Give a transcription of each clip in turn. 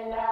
la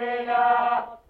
Yeah.